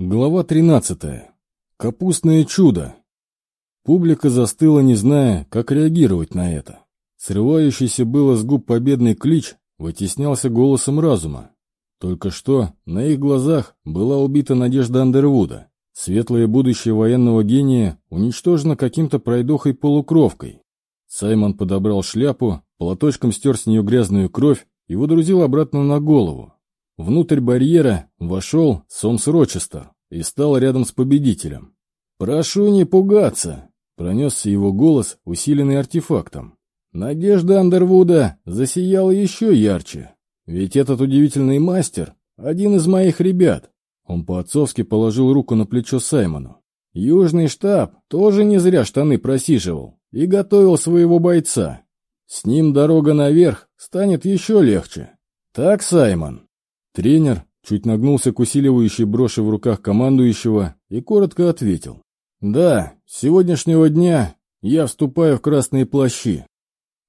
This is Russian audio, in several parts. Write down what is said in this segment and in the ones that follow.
Глава 13. Капустное чудо. Публика застыла, не зная, как реагировать на это. Срывающийся было с губ победный клич вытеснялся голосом разума. Только что на их глазах была убита надежда Андервуда. Светлое будущее военного гения уничтожено каким-то пройдохой-полукровкой. Саймон подобрал шляпу, платочком стер с нее грязную кровь и выдрузил обратно на голову. Внутрь барьера вошел Сомс Рочестер и стал рядом с победителем. «Прошу не пугаться!» — пронесся его голос, усиленный артефактом. Надежда Андервуда засияла еще ярче, ведь этот удивительный мастер — один из моих ребят. Он по-отцовски положил руку на плечо Саймону. Южный штаб тоже не зря штаны просиживал и готовил своего бойца. С ним дорога наверх станет еще легче. Так, Саймон? Тренер чуть нагнулся к усиливающей броши в руках командующего и коротко ответил. «Да, с сегодняшнего дня я вступаю в красные плащи.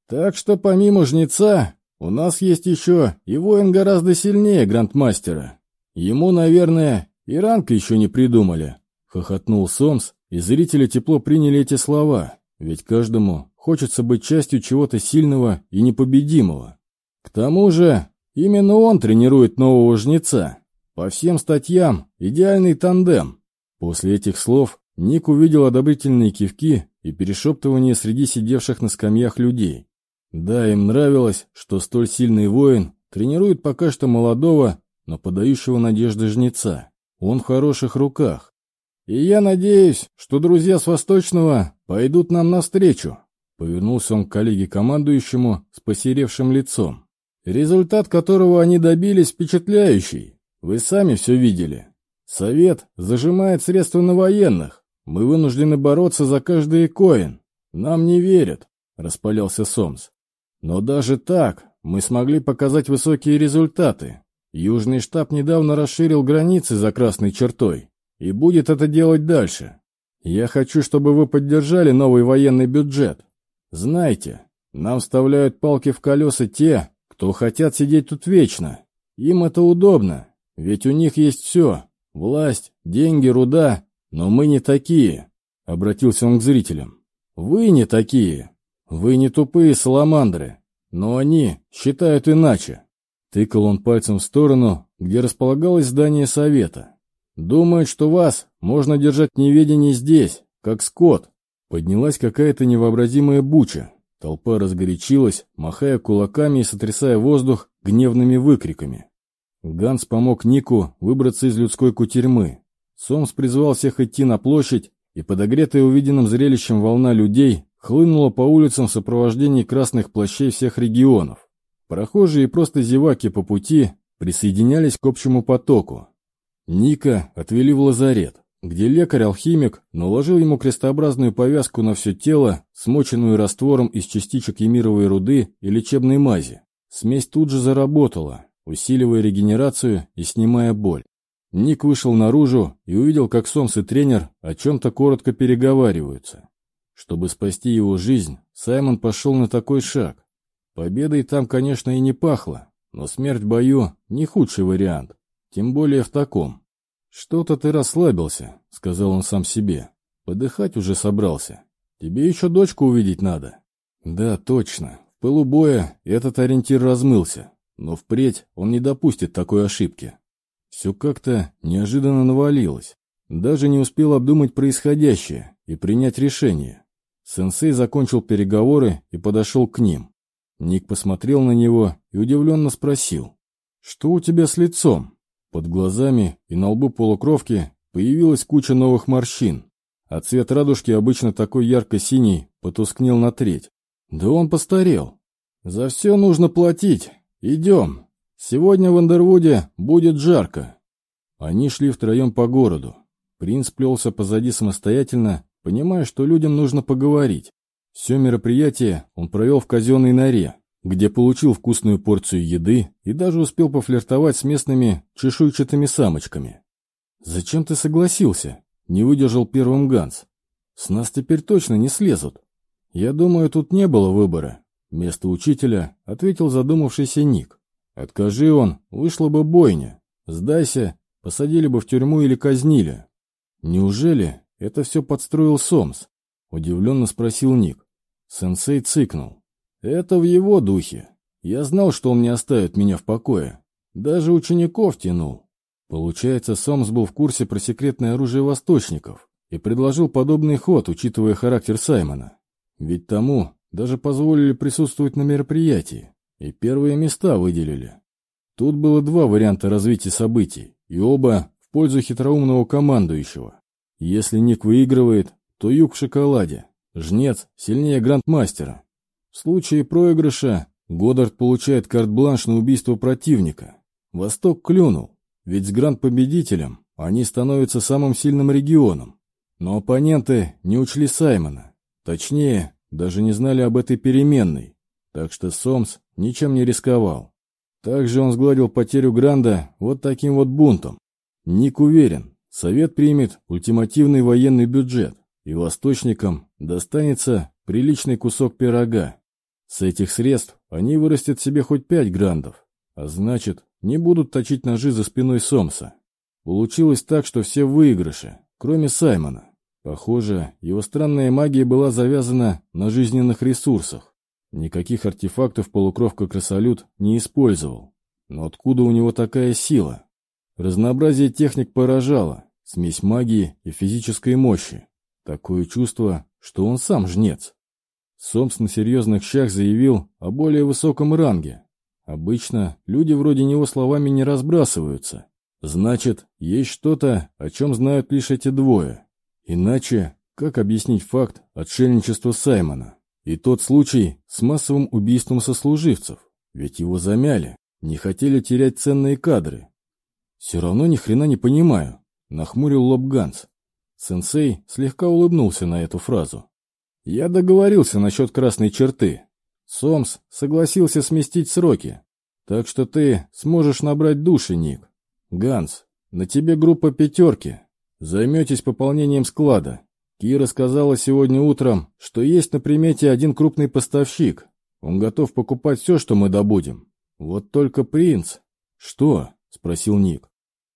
Так что помимо жнеца, у нас есть еще и воин гораздо сильнее грандмастера. Ему, наверное, и ранка еще не придумали». Хохотнул Сомс, и зрители тепло приняли эти слова, ведь каждому хочется быть частью чего-то сильного и непобедимого. К тому же Именно он тренирует нового жнеца. По всем статьям идеальный тандем. После этих слов Ник увидел одобрительные кивки и перешептывания среди сидевших на скамьях людей. Да, им нравилось, что столь сильный воин тренирует пока что молодого, но подающего надежды жнеца. Он в хороших руках. И я надеюсь, что друзья с Восточного пойдут нам навстречу. Повернулся он к коллеге командующему с посеревшим лицом. Результат которого они добились впечатляющий. Вы сами все видели. Совет зажимает средства на военных. Мы вынуждены бороться за каждый коин. Нам не верят, распалялся Сомс. Но даже так мы смогли показать высокие результаты. Южный штаб недавно расширил границы за красной чертой и будет это делать дальше. Я хочу, чтобы вы поддержали новый военный бюджет. Знайте, нам вставляют палки в колеса те, кто хотят сидеть тут вечно. Им это удобно, ведь у них есть все. Власть, деньги, руда. Но мы не такие, — обратился он к зрителям. Вы не такие. Вы не тупые саламандры. Но они считают иначе. Тыкал он пальцем в сторону, где располагалось здание совета. Думают, что вас можно держать в неведении здесь, как скот. Поднялась какая-то невообразимая буча. Толпа разгорячилась, махая кулаками и сотрясая воздух гневными выкриками. Ганс помог Нику выбраться из людской кутерьмы. Сомс призвал всех идти на площадь, и подогретая увиденным зрелищем волна людей хлынула по улицам в сопровождении красных плащей всех регионов. Прохожие и просто зеваки по пути присоединялись к общему потоку. Ника отвели в лазарет где лекарь-алхимик наложил ему крестообразную повязку на все тело, смоченную раствором из частичек емировой руды и лечебной мази. Смесь тут же заработала, усиливая регенерацию и снимая боль. Ник вышел наружу и увидел, как Сомс и тренер о чем-то коротко переговариваются. Чтобы спасти его жизнь, Саймон пошел на такой шаг. Победой там, конечно, и не пахло, но смерть в бою – не худший вариант, тем более в таком. «Что-то ты расслабился», — сказал он сам себе. «Подыхать уже собрался. Тебе еще дочку увидеть надо». «Да, точно. В пылу боя этот ориентир размылся, но впредь он не допустит такой ошибки». Все как-то неожиданно навалилось. Даже не успел обдумать происходящее и принять решение. Сенсей закончил переговоры и подошел к ним. Ник посмотрел на него и удивленно спросил. «Что у тебя с лицом?» Под глазами и на лбу полукровки появилась куча новых морщин, а цвет радужки, обычно такой ярко-синий, потускнел на треть. Да он постарел. За все нужно платить. Идем. Сегодня в Андервуде будет жарко. Они шли втроем по городу. Принц плелся позади самостоятельно, понимая, что людям нужно поговорить. Все мероприятие он провел в казенной норе, где получил вкусную порцию еды и даже успел пофлиртовать с местными чешуйчатыми самочками. «Зачем ты согласился?» — не выдержал первым Ганс. «С нас теперь точно не слезут». «Я думаю, тут не было выбора», — вместо учителя ответил задумавшийся Ник. «Откажи он, вышла бы бойня. Сдайся, посадили бы в тюрьму или казнили. Неужели это все подстроил Сомс? Удивленно спросил Ник. Сенсей цыкнул. Это в его духе. Я знал, что он не оставит меня в покое. Даже учеников тянул. Получается, Сомс был в курсе про секретное оружие восточников и предложил подобный ход, учитывая характер Саймона. Ведь тому даже позволили присутствовать на мероприятии, и первые места выделили. Тут было два варианта развития событий, и оба в пользу хитроумного командующего. Если Ник выигрывает, то юг в шоколаде, жнец сильнее грандмастера. В случае проигрыша Годдард получает карт-бланш на убийство противника. Восток клюнул, ведь с гранд-победителем они становятся самым сильным регионом. Но оппоненты не учли Саймона. Точнее, даже не знали об этой переменной, так что Сомс ничем не рисковал. Также он сгладил потерю Гранда вот таким вот бунтом. Ник уверен, Совет примет ультимативный военный бюджет, и восточникам достанется приличный кусок пирога. С этих средств они вырастят себе хоть пять грандов, а значит, не будут точить ножи за спиной Сомса. Получилось так, что все выигрыши, кроме Саймона. Похоже, его странная магия была завязана на жизненных ресурсах. Никаких артефактов полукровка-красолют не использовал. Но откуда у него такая сила? Разнообразие техник поражало, смесь магии и физической мощи. Такое чувство, что он сам жнец. Сомс на серьезных щах заявил о более высоком ранге. Обычно люди вроде него словами не разбрасываются. Значит, есть что-то, о чем знают лишь эти двое. Иначе, как объяснить факт отшельничества Саймона? И тот случай с массовым убийством сослуживцев. Ведь его замяли, не хотели терять ценные кадры. Все равно ни хрена не понимаю, нахмурил лоб Ганс. Сенсей слегка улыбнулся на эту фразу. Я договорился насчет красной черты. Сомс согласился сместить сроки. Так что ты сможешь набрать души, Ник. Ганс, на тебе группа пятерки. Займетесь пополнением склада. Кира сказала сегодня утром, что есть на примете один крупный поставщик. Он готов покупать все, что мы добудем. Вот только принц... Что? Спросил Ник.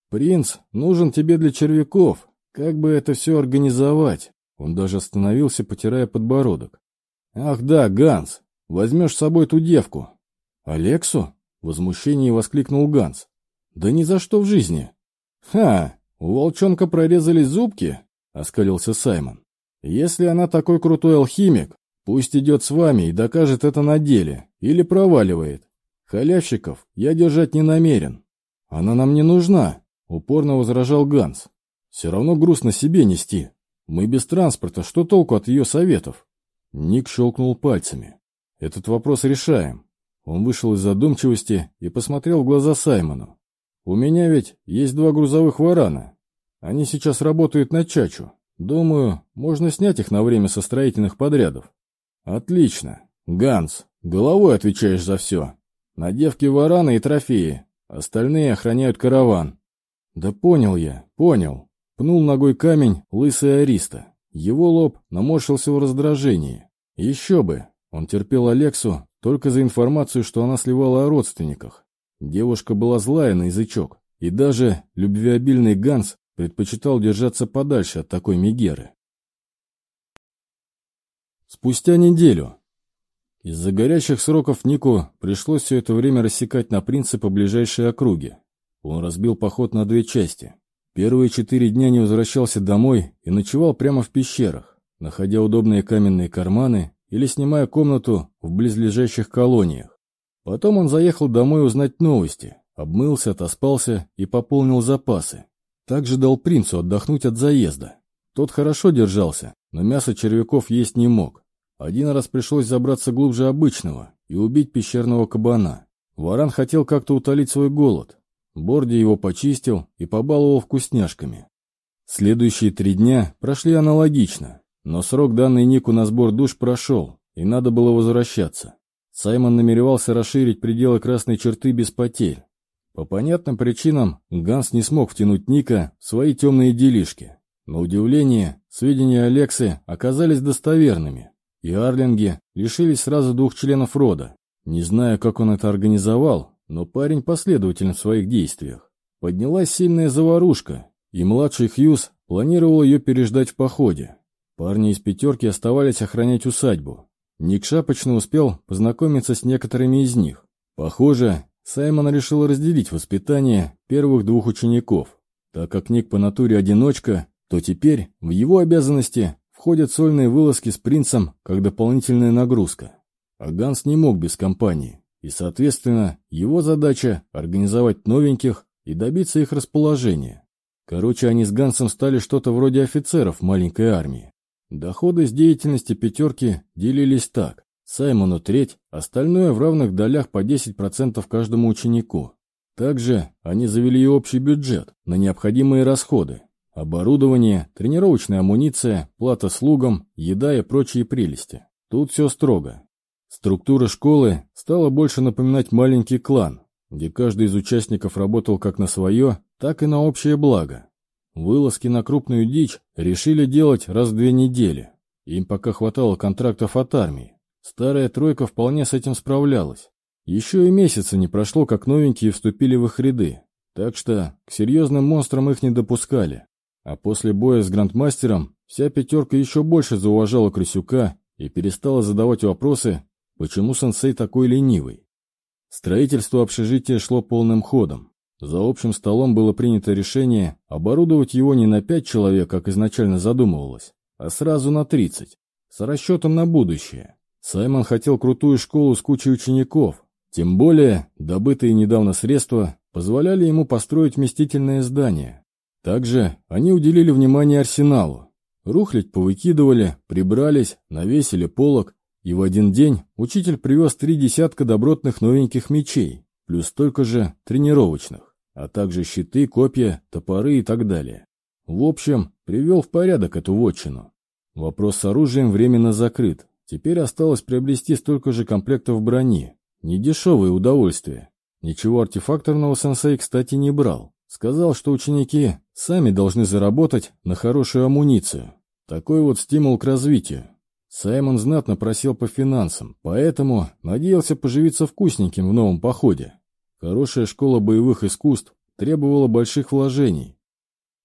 Принц нужен тебе для червяков. Как бы это все организовать? Он даже остановился, потирая подбородок. Ах да, Ганс, возьмешь с собой ту девку. Алексу? В возмущении воскликнул Ганс. Да ни за что в жизни. Ха, «У волчонка прорезались зубки?» — оскалился Саймон. «Если она такой крутой алхимик, пусть идет с вами и докажет это на деле, или проваливает. Халявщиков я держать не намерен. Она нам не нужна», — упорно возражал Ганс. «Все равно грустно себе нести. Мы без транспорта, что толку от ее советов?» Ник щелкнул пальцами. «Этот вопрос решаем». Он вышел из задумчивости и посмотрел в глаза Саймону. «У меня ведь есть два грузовых варана, они сейчас работают на Чачу. Думаю, можно снять их на время со строительных подрядов. Отлично. Ганс, головой отвечаешь за все. На девки вараны и трофеи. Остальные охраняют караван. Да понял я, понял. Пнул ногой камень лысый Ариста. Его лоб наморщился в раздражении. Еще бы, он терпел Алексу только за информацию, что она сливала о родственниках. Девушка была злая на язычок, и даже любвеобильный Ганс предпочитал держаться подальше от такой Мегеры. Спустя неделю. Из-за горячих сроков Нику пришлось все это время рассекать на принципы ближайшие округи. Он разбил поход на две части. Первые четыре дня не возвращался домой и ночевал прямо в пещерах, находя удобные каменные карманы или снимая комнату в близлежащих колониях. Потом он заехал домой узнать новости, обмылся, отоспался и пополнил запасы. Также дал принцу отдохнуть от заезда. Тот хорошо держался, но мясо червяков есть не мог. Один раз пришлось забраться глубже обычного и убить пещерного кабана. Варан хотел как-то утолить свой голод. Борди его почистил и побаловал вкусняшками. Следующие три дня прошли аналогично, но срок, данный Нику на сбор душ, прошел, и надо было возвращаться. Саймон намеревался расширить пределы красной черты без потерь. По понятным причинам Ганс не смог втянуть Ника в свои темные делишки. На удивление, сведения Алексы оказались достоверными, и Арлинги лишились сразу двух членов рода. Не знаю, как он это организовал, но парень последователен в своих действиях. поднялась сильная заварушка, и младший Хьюз планировал ее переждать в походе. Парни из пятерки оставались охранять усадьбу. Ник шапочно успел познакомиться с некоторыми из них. Похоже, Саймон решил разделить воспитание первых двух учеников. Так как Ник по натуре одиночка, то теперь в его обязанности входят сольные вылазки с принцем как дополнительная нагрузка. А Ганс не мог без компании, и, соответственно, его задача – организовать новеньких и добиться их расположения. Короче, они с Гансом стали что-то вроде офицеров маленькой армии. Доходы с деятельности пятерки делились так. Саймону треть, остальное в равных долях по 10% каждому ученику. Также они завели и общий бюджет на необходимые расходы. Оборудование, тренировочная амуниция, плата слугам, еда и прочие прелести. Тут все строго. Структура школы стала больше напоминать маленький клан, где каждый из участников работал как на свое, так и на общее благо. Вылазки на крупную дичь решили делать раз в две недели. Им пока хватало контрактов от армии. Старая тройка вполне с этим справлялась. Еще и месяца не прошло, как новенькие вступили в их ряды, так что к серьезным монстрам их не допускали. А после боя с Грандмастером вся пятерка еще больше зауважала Крысюка и перестала задавать вопросы, почему сенсей такой ленивый. Строительство общежития шло полным ходом. За общим столом было принято решение оборудовать его не на пять человек, как изначально задумывалось, а сразу на тридцать, с расчетом на будущее. Саймон хотел крутую школу с кучей учеников, тем более добытые недавно средства позволяли ему построить вместительное здание. Также они уделили внимание арсеналу. Рухлядь повыкидывали, прибрались, навесили полок, и в один день учитель привез три десятка добротных новеньких мечей, плюс столько же тренировочных а также щиты, копья, топоры и так далее. В общем, привел в порядок эту вотчину. Вопрос с оружием временно закрыт. Теперь осталось приобрести столько же комплектов брони. Недешевое удовольствие. Ничего артефакторного сенсей, кстати, не брал. Сказал, что ученики сами должны заработать на хорошую амуницию. Такой вот стимул к развитию. Саймон знатно просил по финансам, поэтому надеялся поживиться вкусненьким в новом походе. Хорошая школа боевых искусств требовала больших вложений.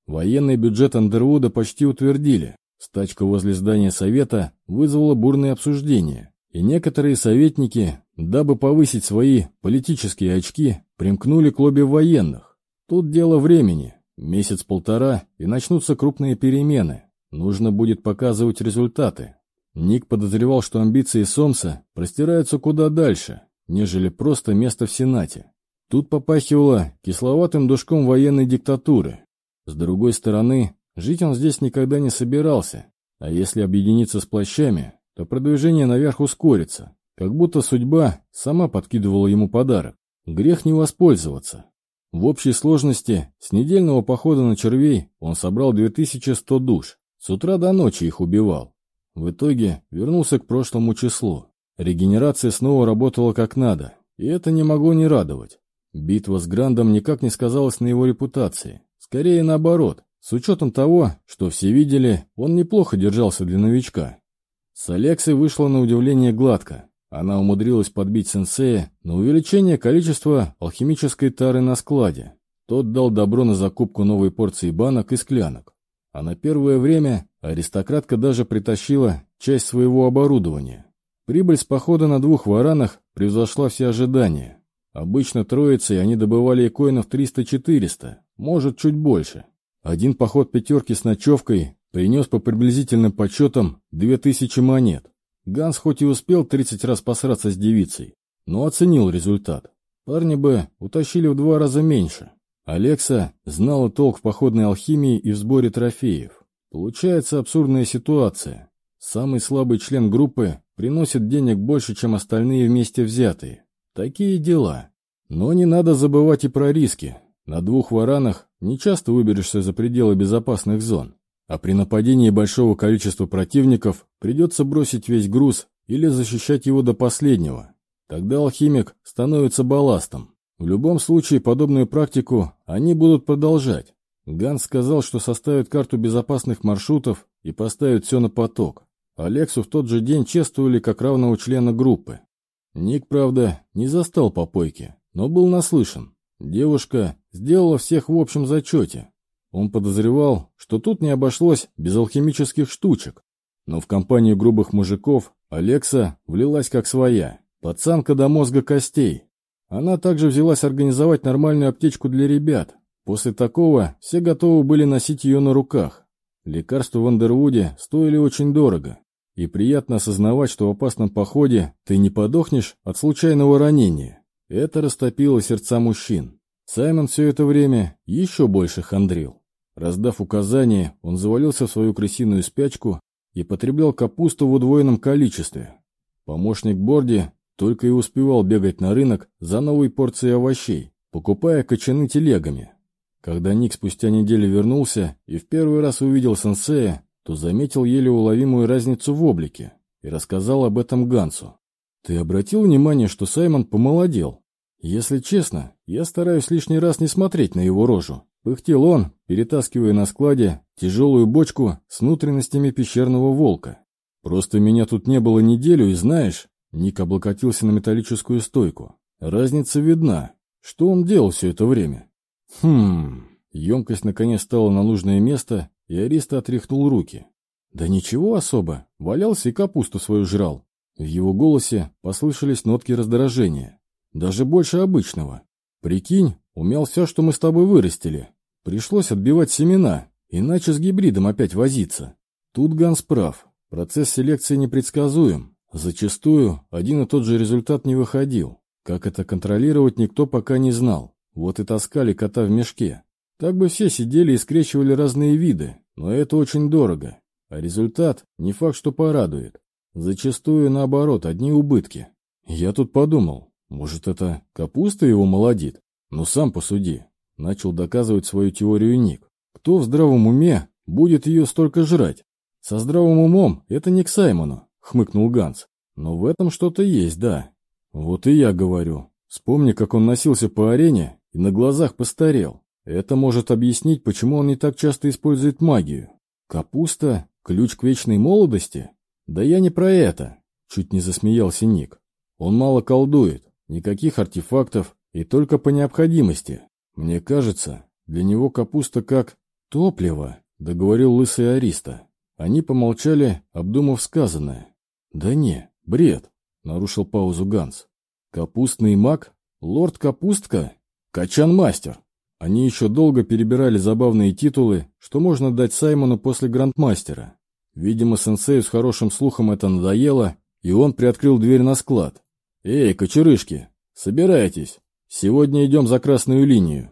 Военный бюджет Андервуда почти утвердили. Стачка возле здания совета вызвала бурные обсуждения, и некоторые советники, дабы повысить свои политические очки, примкнули к лобби военных. Тут дело времени. Месяц-полтора, и начнутся крупные перемены. Нужно будет показывать результаты. Ник подозревал, что амбиции Сомса простираются куда дальше, нежели просто место в Сенате. Тут попахивало кисловатым душком военной диктатуры. С другой стороны, жить он здесь никогда не собирался, а если объединиться с плащами, то продвижение наверх ускорится, как будто судьба сама подкидывала ему подарок. Грех не воспользоваться. В общей сложности с недельного похода на червей он собрал 2100 душ, с утра до ночи их убивал. В итоге вернулся к прошлому числу. Регенерация снова работала как надо, и это не могло не радовать. Битва с Грандом никак не сказалась на его репутации. Скорее наоборот, с учетом того, что все видели, он неплохо держался для новичка. С Алексой вышло на удивление гладко. Она умудрилась подбить сенсея на увеличение количества алхимической тары на складе. Тот дал добро на закупку новой порции банок и склянок. А на первое время аристократка даже притащила часть своего оборудования. Прибыль с похода на двух варанах превзошла все ожидания. Обычно троицей они добывали коинов 300-400, может, чуть больше. Один поход пятерки с ночевкой принес по приблизительным подсчетам 2000 монет. Ганс хоть и успел 30 раз посраться с девицей, но оценил результат. Парни бы утащили в два раза меньше. Алекса знала толк в походной алхимии и в сборе трофеев. Получается абсурдная ситуация. Самый слабый член группы приносит денег больше, чем остальные вместе взятые. Такие дела. Но не надо забывать и про риски. На двух варанах не часто выберешься за пределы безопасных зон. А при нападении большого количества противников придется бросить весь груз или защищать его до последнего. Тогда алхимик становится балластом. В любом случае, подобную практику они будут продолжать. Ганс сказал, что составят карту безопасных маршрутов и поставят все на поток. Алексу в тот же день чествовали как равного члена группы. Ник, правда, не застал попойки, но был наслышан. Девушка сделала всех в общем зачете. Он подозревал, что тут не обошлось без алхимических штучек. Но в компанию грубых мужиков Алекса влилась как своя, пацанка до мозга костей. Она также взялась организовать нормальную аптечку для ребят. После такого все готовы были носить ее на руках. Лекарства в Андервуде стоили очень дорого. И приятно осознавать, что в опасном походе ты не подохнешь от случайного ранения. Это растопило сердца мужчин. Саймон все это время еще больше хандрил. Раздав указания, он завалился в свою крысиную спячку и потреблял капусту в удвоенном количестве. Помощник Борди только и успевал бегать на рынок за новой порцией овощей, покупая кочаны телегами. Когда Ник спустя неделю вернулся и в первый раз увидел сенсея, то заметил еле уловимую разницу в облике и рассказал об этом Гансу. «Ты обратил внимание, что Саймон помолодел? Если честно, я стараюсь лишний раз не смотреть на его рожу». Пыхтел он, перетаскивая на складе тяжелую бочку с внутренностями пещерного волка. «Просто меня тут не было неделю, и знаешь...» Ник облокотился на металлическую стойку. «Разница видна. Что он делал все это время?» «Хм...» Емкость наконец стала на нужное место, и Ариста отряхнул руки. «Да ничего особо, валялся и капусту свою жрал». В его голосе послышались нотки раздражения. «Даже больше обычного. Прикинь, умел все, что мы с тобой вырастили. Пришлось отбивать семена, иначе с гибридом опять возиться. Тут Ганс прав. Процесс селекции непредсказуем. Зачастую один и тот же результат не выходил. Как это контролировать, никто пока не знал. Вот и таскали кота в мешке. Так бы все сидели и скрещивали разные виды, но это очень дорого. А результат не факт, что порадует. Зачастую, наоборот, одни убытки. Я тут подумал, может, это капуста его молодит? Ну, сам посуди. Начал доказывать свою теорию Ник. Кто в здравом уме будет ее столько жрать? Со здравым умом это не к Саймону, хмыкнул Ганс. Но в этом что-то есть, да. Вот и я говорю. Вспомни, как он носился по арене и на глазах постарел. Это может объяснить, почему он не так часто использует магию. Капуста – ключ к вечной молодости? Да я не про это, чуть не засмеялся Ник. Он мало колдует, никаких артефактов и только по необходимости. Мне кажется, для него капуста как топливо, договорил лысый Ариста. Они помолчали, обдумав сказанное. Да не, бред, нарушил паузу Ганс. Капустный маг? Лорд Капустка? Качан-мастер. Они еще долго перебирали забавные титулы, что можно дать Саймону после грандмастера. Видимо, сенсею с хорошим слухом это надоело, и он приоткрыл дверь на склад. «Эй, кочерышки, собирайтесь. Сегодня идем за красную линию».